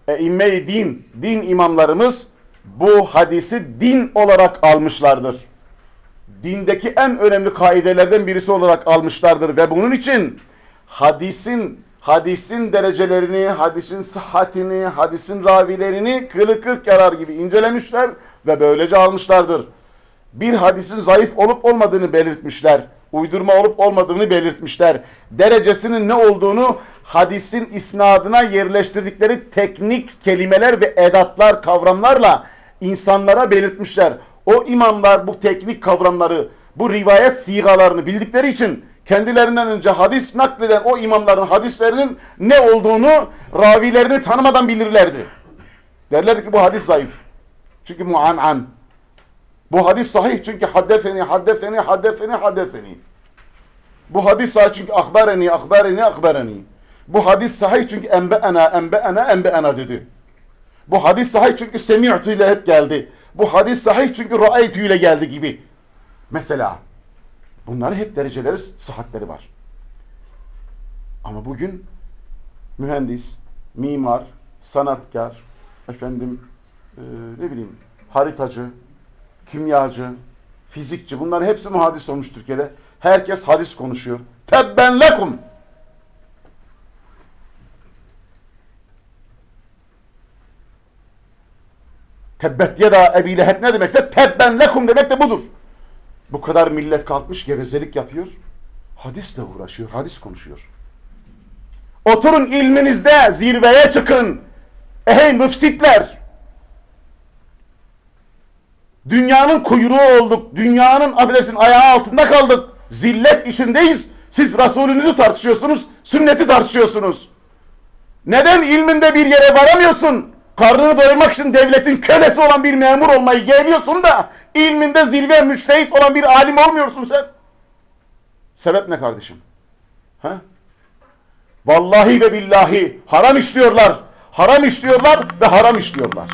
e-imme din, din imamlarımız bu hadisi din olarak almışlardır. Dindeki en önemli kaidelerden birisi olarak almışlardır ve bunun için hadisin hadisin derecelerini, hadisin sıhhatini, hadisin ravilerini kılı kırk yarar gibi incelemişler ve böylece almışlardır. Bir hadisin zayıf olup olmadığını belirtmişler. Uydurma olup olmadığını belirtmişler. Derecesinin ne olduğunu hadisin isnadına yerleştirdikleri teknik kelimeler ve edatlar, kavramlarla insanlara belirtmişler. O imamlar bu teknik kavramları, bu rivayet sigalarını bildikleri için kendilerinden önce hadis nakleden o imamların hadislerinin ne olduğunu ravilerini tanımadan bilirlerdi. Derler ki bu hadis zayıf. Çünkü muan'an. Bu hadis sahih çünkü haddeseni, haddeseni, haddeseni, haddeseni. Bu hadis sahih çünkü akbareni, akbareni, akbareni. Bu hadis sahih çünkü enbe'ena, enbe'ena, enbe'ena dedi. Bu hadis sahih çünkü semi'tu ile hep geldi. Bu hadis sahih çünkü ra'aytu ile geldi gibi. Mesela bunların hep dereceleri, sıhhatleri var. Ama bugün mühendis, mimar, sanatkar, efendim e, ne bileyim haritacı, kimyacı, fizikçi bunların hepsi muhaddis olmuş Türkiye'de. Herkes hadis konuşuyor. Tebben lekum. Tebbet ya da Ebi Leheb ne demekse tebben lekum demek de budur. Bu kadar millet kalkmış gevezelik yapıyor. Hadisle uğraşıyor, hadis konuşuyor. Oturun ilminizde zirveye çıkın. Ey müfsitler! Dünyanın kuyruğu olduk. Dünyanın affedersin ayağı altında kaldık. Zillet içindeyiz. Siz Resulünüzü tartışıyorsunuz. Sünneti tartışıyorsunuz. Neden ilminde bir yere varamıyorsun? Karnını doyurmak için devletin kölesi olan bir memur olmayı geliyorsun da ilminde zirve müçtehit olan bir alim olmuyorsun sen. Sebep ne kardeşim? Ha? Vallahi ve billahi haram işliyorlar. Haram işliyorlar ve haram işliyorlar.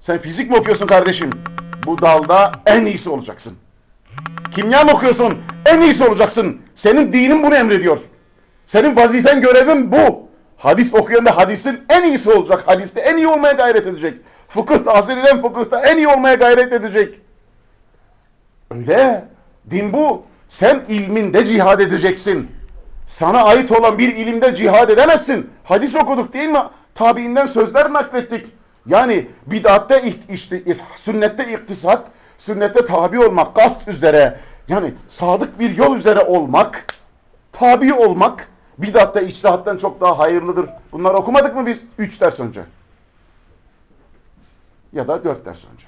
Sen fizik mi okuyorsun kardeşim? Bu dalda en iyisi olacaksın. Kimya mı okuyorsun? En iyisi olacaksın. Senin dinin bunu emrediyor. Senin vazifen görevin bu. Hadis okuyan da hadisin en iyisi olacak. Hadiste en iyi olmaya gayret edecek. Fıkıh tahsil eden fıkıhta en iyi olmaya gayret edecek. Öyle. Din bu. Sen ilminde cihad edeceksin. Sana ait olan bir ilimde cihad edemezsin. Hadis okuduk değil mi? Tabiinden sözler naklettik. Yani bid'atte işte sünnette iktisat, sünnette tabi olmak, kast üzere yani sadık bir yol üzere olmak, tabi olmak bid'atta içtihattan çok daha hayırlıdır. Bunları okumadık mı biz? Üç ders önce. Ya da dört ders önce.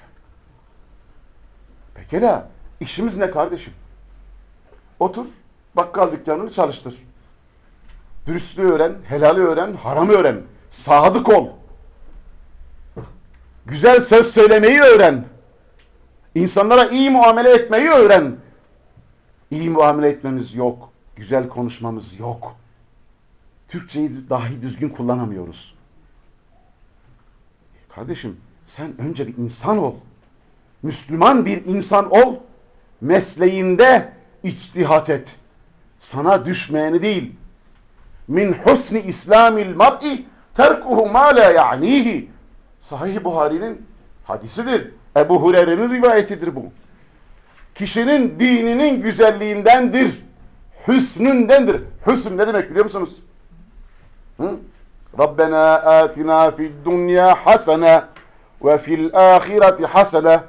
Pekala. işimiz ne kardeşim? Otur, bakkal dükkanını çalıştır. Dürüstlüğü öğren, helali öğren, haramı öğren. Sadık ol. Güzel söz söylemeyi öğren. İnsanlara iyi muamele etmeyi öğren. İyi muamele etmemiz yok. Güzel konuşmamız yok. Türkçeyi dahi düzgün kullanamıyoruz. Kardeşim sen önce bir insan ol. Müslüman bir insan ol, mesleğinde içtihat et. Sana düşmeyeni değil. Min husni islamil mar'i terkuhu ma la ya'nihi. Sahih Buhari'nin hadisidir. Ebu Hureyre'nin rivayetidir bu. Kişinin dininin güzelliğindendir. Hüsnündendir. Hüsn ne demek biliyor musunuz? Hı? Rabbena atina fid dunya hasene ve fil ahireti hasene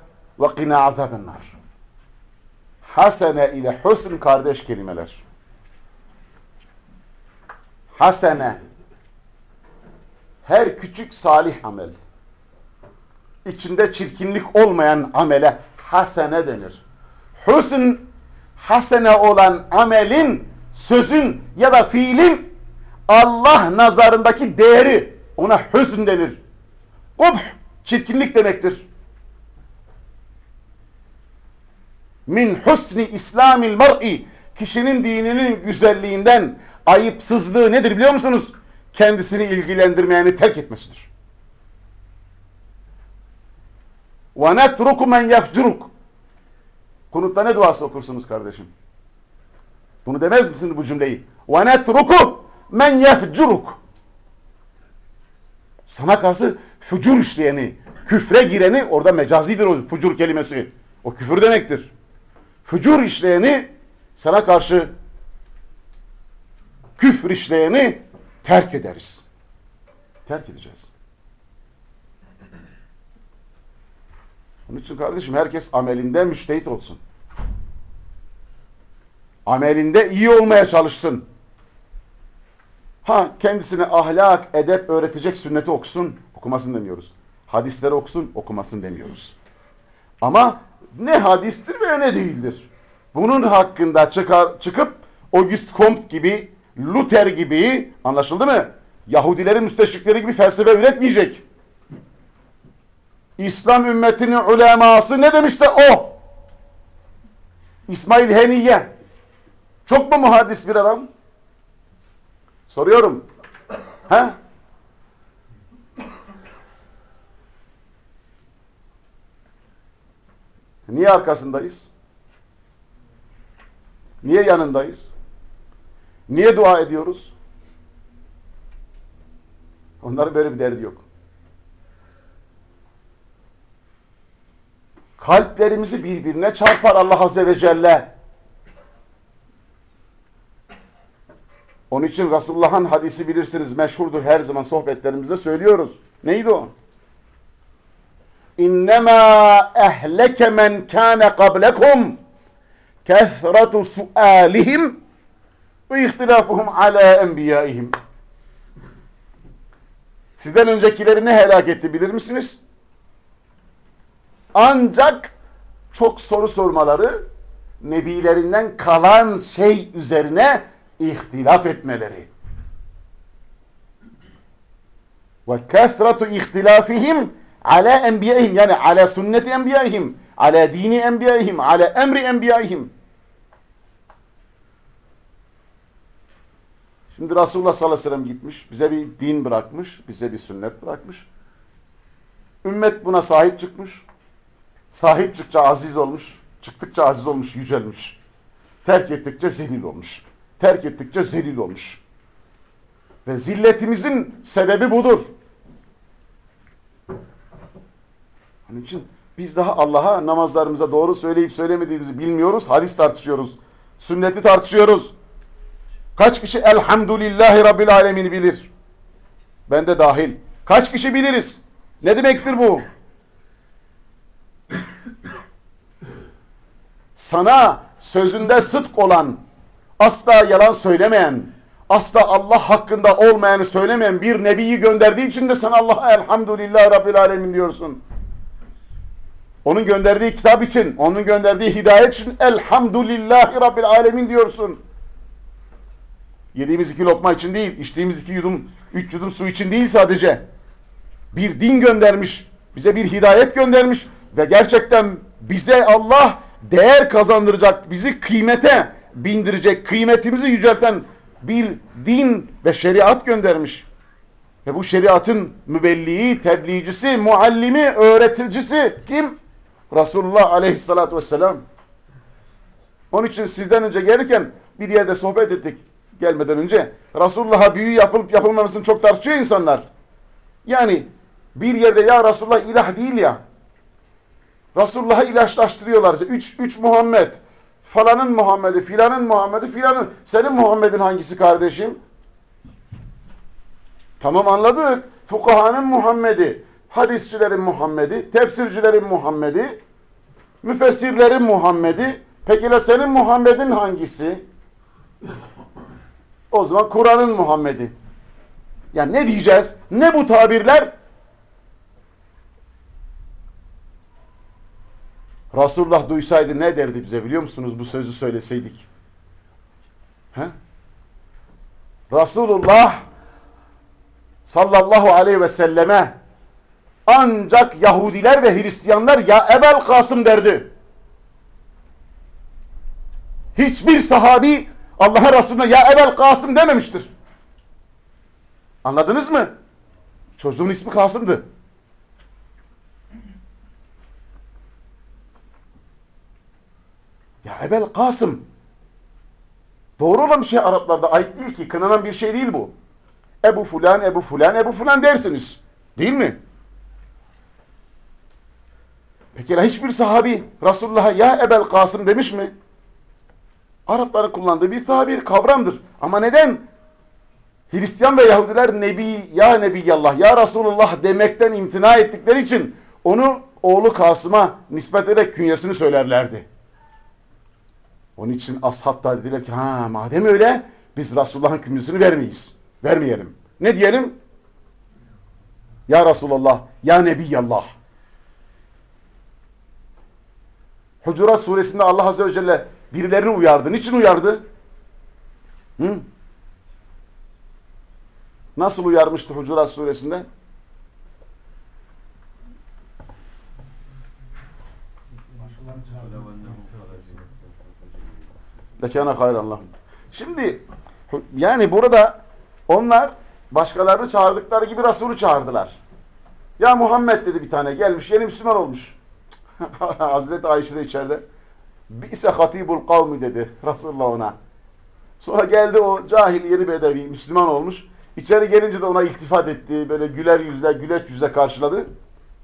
ve qina azabennar. Hasene ile husn kardeş kelimeler. Hasene her küçük salih amel içinde çirkinlik olmayan amele hasene denir. Husn hasene olan amelin, sözün ya da fiilin Allah nazarındaki değeri ona hüsn denir. Kubh çirkinlik demektir. Min husni islamil mar'i kişinin dininin güzelliğinden ayıpsızlığı nedir biliyor musunuz? Kendisini ilgilendirmeyeni terk etmesidir. Netruku men yefcuruk Kunutta ne duası okursunuz kardeşim? Bunu demez misiniz bu cümleyi? Netruku men yefcuruk Sana karşı fücur işleyeni, küfre gireni, orada mecazidir o fücur kelimesi. O küfür demektir. Fücur işleyeni, sana karşı küfür işleyeni terk ederiz. Terk edeceğiz. Onun için kardeşim herkes amelinde müştehit olsun. Amelinde iyi olmaya çalışsın. Ha kendisine ahlak, edep öğretecek sünneti okusun, okumasın demiyoruz. Hadisleri okusun, okumasın demiyoruz. Ama ne hadistir ve ne değildir. Bunun hakkında çıkar, çıkıp Auguste Comte gibi, Luther gibi anlaşıldı mı? Yahudilerin müsteşrikleri gibi felsefe üretmeyecek. İslam ümmetinin uleması ne demişse o. İsmail Heniye. Çok mu muhaddis bir adam? Soruyorum. He? Niye arkasındayız? Niye yanındayız? Niye dua ediyoruz? Onların böyle bir derdi yok. Kalplerimizi birbirine çarpar Allah Azze ve Celle. Onun için Resulullah'ın hadisi bilirsiniz meşhurdur her zaman sohbetlerimizde söylüyoruz. Neydi o? İnnemâ ehleke men kâne qablekum kethratu sualihim ve ihtilafuhum ala enbiyaihim. Sizden öncekileri ne helak etti bilir misiniz? Ancak çok soru sormaları, nebilerinden kalan şey üzerine ihtilaf etmeleri. Ve kethratu ihtilafihim ala enbiyaihim yani ala sünneti enbiyaihim, ala dini enbiyaihim, ala emri enbiyaihim. Şimdi Resulullah sallallahu aleyhi ve sellem gitmiş, bize bir din bırakmış, bize bir sünnet bırakmış. Ümmet buna sahip çıkmış. Sahip çıktıkça aziz olmuş, çıktıkça aziz olmuş, yücelmiş. Terk ettikçe zelil olmuş. Terk ettikçe zelil olmuş. Ve zilletimizin sebebi budur. Onun için biz daha Allah'a namazlarımıza doğru söyleyip söylemediğimizi bilmiyoruz. Hadis tartışıyoruz. Sünneti tartışıyoruz. Kaç kişi elhamdülillahi rabbil alemin bilir? Ben de dahil. Kaç kişi biliriz? Ne demektir bu? Sana sözünde sıdk olan, asla yalan söylemeyen, asla Allah hakkında olmayanı söylemeyen bir nebiyi gönderdiği için de sana Allah'a elhamdülillah Rabbil Alemin diyorsun. Onun gönderdiği kitap için, onun gönderdiği hidayet için elhamdülillahi Rabbil Alemin diyorsun. Yediğimiz iki lokma için değil, içtiğimiz iki yudum, üç yudum su için değil sadece. Bir din göndermiş, bize bir hidayet göndermiş ve gerçekten bize Allah değer kazandıracak, bizi kıymete bindirecek, kıymetimizi yücelten bir din ve şeriat göndermiş. Ve bu şeriatın mübelliği, tebliğcisi, muallimi, öğreticisi kim? Resulullah aleyhissalatü vesselam. Onun için sizden önce gelirken bir yerde sohbet ettik gelmeden önce. Resulullah'a büyü yapılıp yapılmamasını çok tartışıyor insanlar. Yani bir yerde ya Resulullah ilah değil ya. Resulullah'ı ilaçlaştırıyorlar. Üç, üç Muhammed. Falanın Muhammed'i, filanın Muhammed'i, filanın. Senin Muhammed'in hangisi kardeşim? Tamam anladık. Fukahanın Muhammed'i, hadisçilerin Muhammed'i, tefsircilerin Muhammed'i, müfessirlerin Muhammed'i. Peki la senin Muhammed'in hangisi? O zaman Kur'an'ın Muhammed'i. Yani ne diyeceğiz? Ne bu tabirler? Resulullah duysaydı ne derdi bize biliyor musunuz bu sözü söyleseydik? He? Resulullah sallallahu aleyhi ve selleme ancak Yahudiler ve Hristiyanlar ya Ebel Kasım derdi. Hiçbir sahabi Allah'a Resulüne ya Ebel Kasım dememiştir. Anladınız mı? Çocuğun ismi Kasım'dı. Ya Ebel Kasım. Doğru olan şey Araplarda ait değil ki. Kınanan bir şey değil bu. Ebu fulan, Ebu fulan, Ebu fulan dersiniz. Değil mi? Peki hiçbir sahabi Resulullah'a ya Ebel Kasım demiş mi? Arapların kullandığı bir tabir, kavramdır. Ama neden? Hristiyan ve Yahudiler Nebi, ya Nebiyallah, ya Resulullah demekten imtina ettikleri için onu oğlu Kasım'a nispet ederek künyesini söylerlerdi. Onun için ashab da dediler ki ha madem öyle biz Resulullah'ın künyesini vermeyiz. Vermeyelim. Ne diyelim? Ya Resulullah, ya Nebiyallah. Hucurat suresinde Allah Azze ve Celle birilerini uyardı. Niçin uyardı? Hı? Nasıl uyarmıştı Hucurat suresinde? Lekâne hayran lahum. Şimdi yani burada onlar başkalarını çağırdıkları gibi Resulü çağırdılar. Ya Muhammed dedi bir tane gelmiş yeni Müslüman olmuş. <laughs> Hazreti Ayşe de içeride. Bi'se hatibul kavmi dedi Resulullah ona. Sonra geldi o cahil yeri bedevi Müslüman olmuş. İçeri gelince de ona iltifat etti. Böyle güler yüzle, güleç yüzle karşıladı.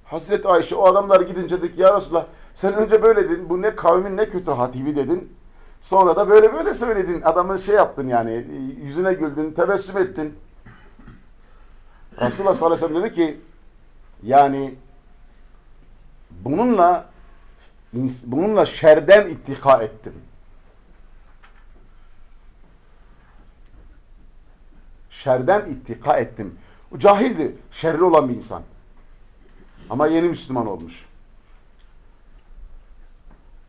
Hazreti Ayşe o adamlar gidince dedi ki ya Resulullah sen önce böyle dedin. Bu ne kavmin ne kötü hatibi dedin. Sonra da böyle böyle söyledin. Adamı şey yaptın yani. Yüzüne güldün, tebessüm ettin. Resulullah sallallahu aleyhi ve dedi ki yani bununla bununla şerden ittika ettim. Şerden ittika ettim. O cahildi. Şerri olan bir insan. Ama yeni Müslüman olmuş.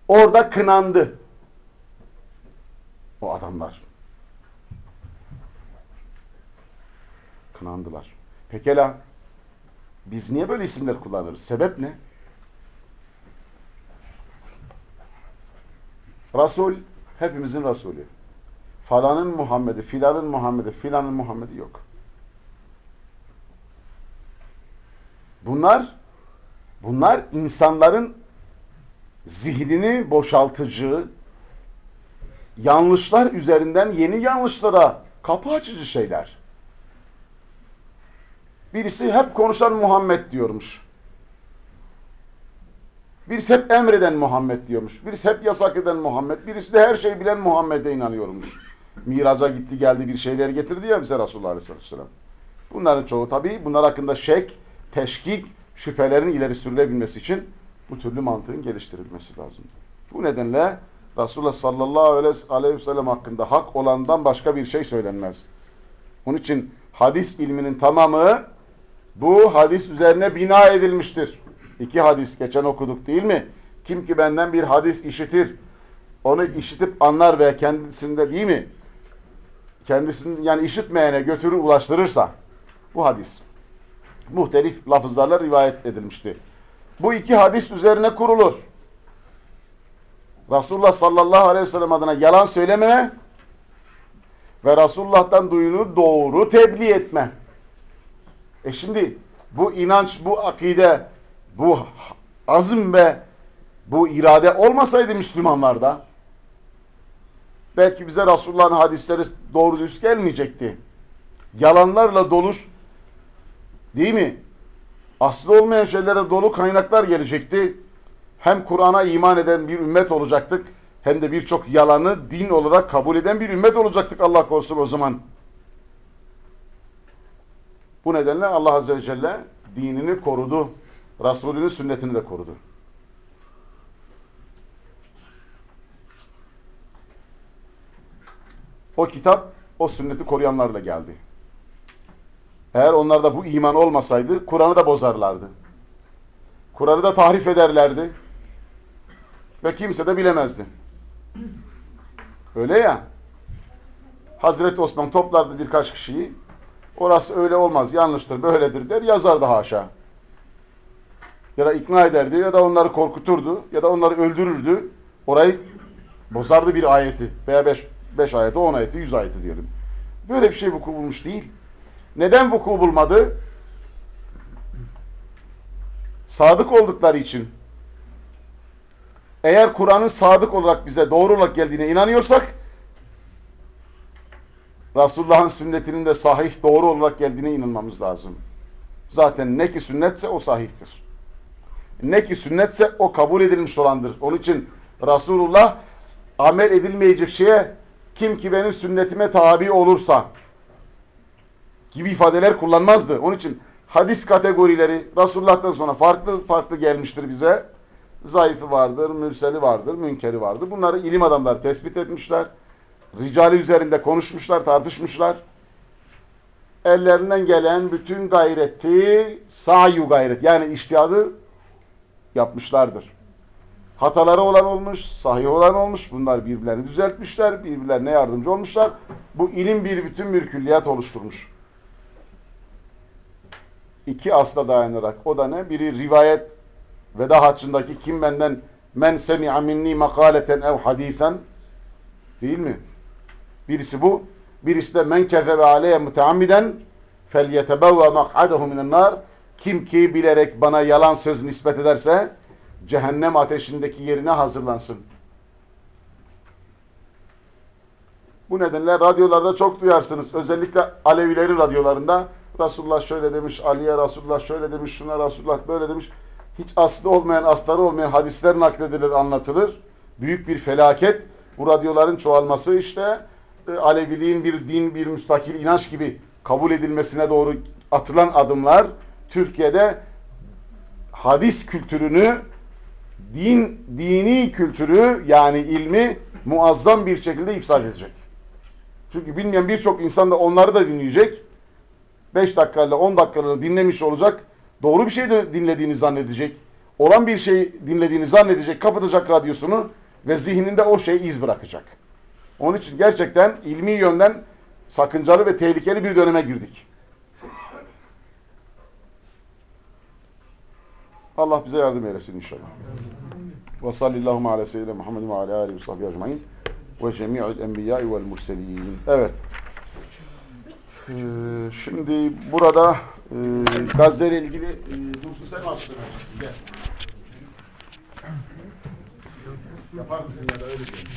Orada kınandı. O adamlar. Kınandılar. Pekala biz niye böyle isimler kullanırız? Sebep ne? Resul hepimizin Resulü. Falanın Muhammed'i, filanın Muhammed'i, filanın Muhammed'i yok. Bunlar bunlar insanların zihnini boşaltıcı, yanlışlar üzerinden yeni yanlışlara kapı açıcı şeyler. Birisi hep konuşan Muhammed diyormuş. Birisi hep emreden Muhammed diyormuş. Birisi hep yasak eden Muhammed. Birisi de her şeyi bilen Muhammed'e inanıyormuş. Miraca gitti geldi bir şeyler getirdi ya bize Resulullah Aleyhisselam. Bunların çoğu tabii bunlar hakkında şek, teşkik, şüphelerin ileri sürülebilmesi için bu türlü mantığın geliştirilmesi lazım. Bu nedenle Resulullah sallallahu aleyhi ve sellem hakkında hak olandan başka bir şey söylenmez. Onun için hadis ilminin tamamı bu hadis üzerine bina edilmiştir. İki hadis geçen okuduk değil mi? Kim ki benden bir hadis işitir, onu işitip anlar ve kendisinde değil mi? Kendisini yani işitmeyene götürür ulaştırırsa bu hadis muhtelif lafızlarla rivayet edilmişti. Bu iki hadis üzerine kurulur. Resulullah sallallahu aleyhi ve sellem adına yalan söylememe ve Resulullah'tan duyunu doğru tebliğ etme. E şimdi bu inanç, bu akide, bu azim ve Bu irade olmasaydı Müslümanlarda belki bize Resulullah'ın hadisleri doğru düz gelmeyecekti. Yalanlarla dolu değil mi? Aslı olmayan şeylere dolu kaynaklar gelecekti. Hem Kur'an'a iman eden bir ümmet olacaktık hem de birçok yalanı din olarak kabul eden bir ümmet olacaktık Allah korusun o zaman. Bu nedenle Allah Azze ve Celle dinini korudu. Resulünün sünnetini de korudu. O kitap o sünneti koruyanlarla geldi. Eğer onlarda bu iman olmasaydı Kur'an'ı da bozarlardı. Kur'an'ı da tahrif ederlerdi. Ve kimse de bilemezdi. Öyle ya. Hazreti Osman toplardı birkaç kişiyi. Orası öyle olmaz, yanlıştır, böyledir der, yazardı haşa. Ya da ikna ederdi ya da onları korkuturdu ya da onları öldürürdü. Orayı bozardı bir ayeti veya beş, beş ayeti, on ayeti, yüz ayeti diyelim. Böyle bir şey vuku bulmuş değil. Neden vuku bulmadı? Sadık oldukları için. Eğer Kur'an'ın sadık olarak bize doğru olarak geldiğine inanıyorsak Resulullah'ın sünnetinin de sahih doğru olarak geldiğine inanmamız lazım. Zaten ne ki sünnetse o sahihtir. Ne ki sünnetse o kabul edilmiş olandır. Onun için Resulullah amel edilmeyecek şeye kim ki benim sünnetime tabi olursa gibi ifadeler kullanmazdı. Onun için hadis kategorileri Resulullah'tan sonra farklı farklı gelmiştir bize. Zayıfı vardır, mürseli vardır, münkeri vardır. Bunları ilim adamları tespit etmişler. Ricali üzerinde konuşmuşlar, tartışmışlar. Ellerinden gelen bütün gayreti, sayu gayret yani iştihadı yapmışlardır. Hataları olan olmuş, sahih olan olmuş. Bunlar birbirlerini düzeltmişler, birbirlerine yardımcı olmuşlar. Bu ilim bir bütün bir külliyat oluşturmuş. İki asla dayanarak. O da ne? Biri rivayet veda haccındaki kim benden men semi'a minni makaleten ev hadisen değil mi? Birisi bu. Birisi de men kezebe aleyhe muteammiden felyetebevve mak'adehu minen nar kim ki bilerek bana yalan söz nispet ederse cehennem ateşindeki yerine hazırlansın. Bu nedenle radyolarda çok duyarsınız. Özellikle Alevilerin radyolarında Resulullah şöyle demiş, Ali'ye Resulullah şöyle demiş, şuna Resulullah böyle demiş. Hiç aslı olmayan, astarı olmayan hadisler nakledilir, anlatılır. Büyük bir felaket. Bu radyoların çoğalması işte e, Aleviliğin bir din, bir müstakil inanç gibi kabul edilmesine doğru atılan adımlar Türkiye'de hadis kültürünü din dini kültürü yani ilmi muazzam bir şekilde ifsad edecek. Çünkü bilmeyen birçok insan da onları da dinleyecek. 5 dakikayla 10 dakikalığını dinlemiş olacak. Doğru bir şey de dinlediğini zannedecek. Olan bir şey dinlediğini zannedecek. Kapatacak radyosunu ve zihninde o şey iz bırakacak. Onun için gerçekten ilmi yönden sakıncalı ve tehlikeli bir döneme girdik. Allah bize yardım eylesin inşallah. Ve sallallahu ala seyyidina Muhammed ve ala alihi ve sahbihi ecmaîn ve cemi'il enbiya'i vel murselin. Evet. Ee, şimdi burada e, Gazze ile ilgili e, sen açtın. Gel. Yapar mısın ya da öyle diyelim.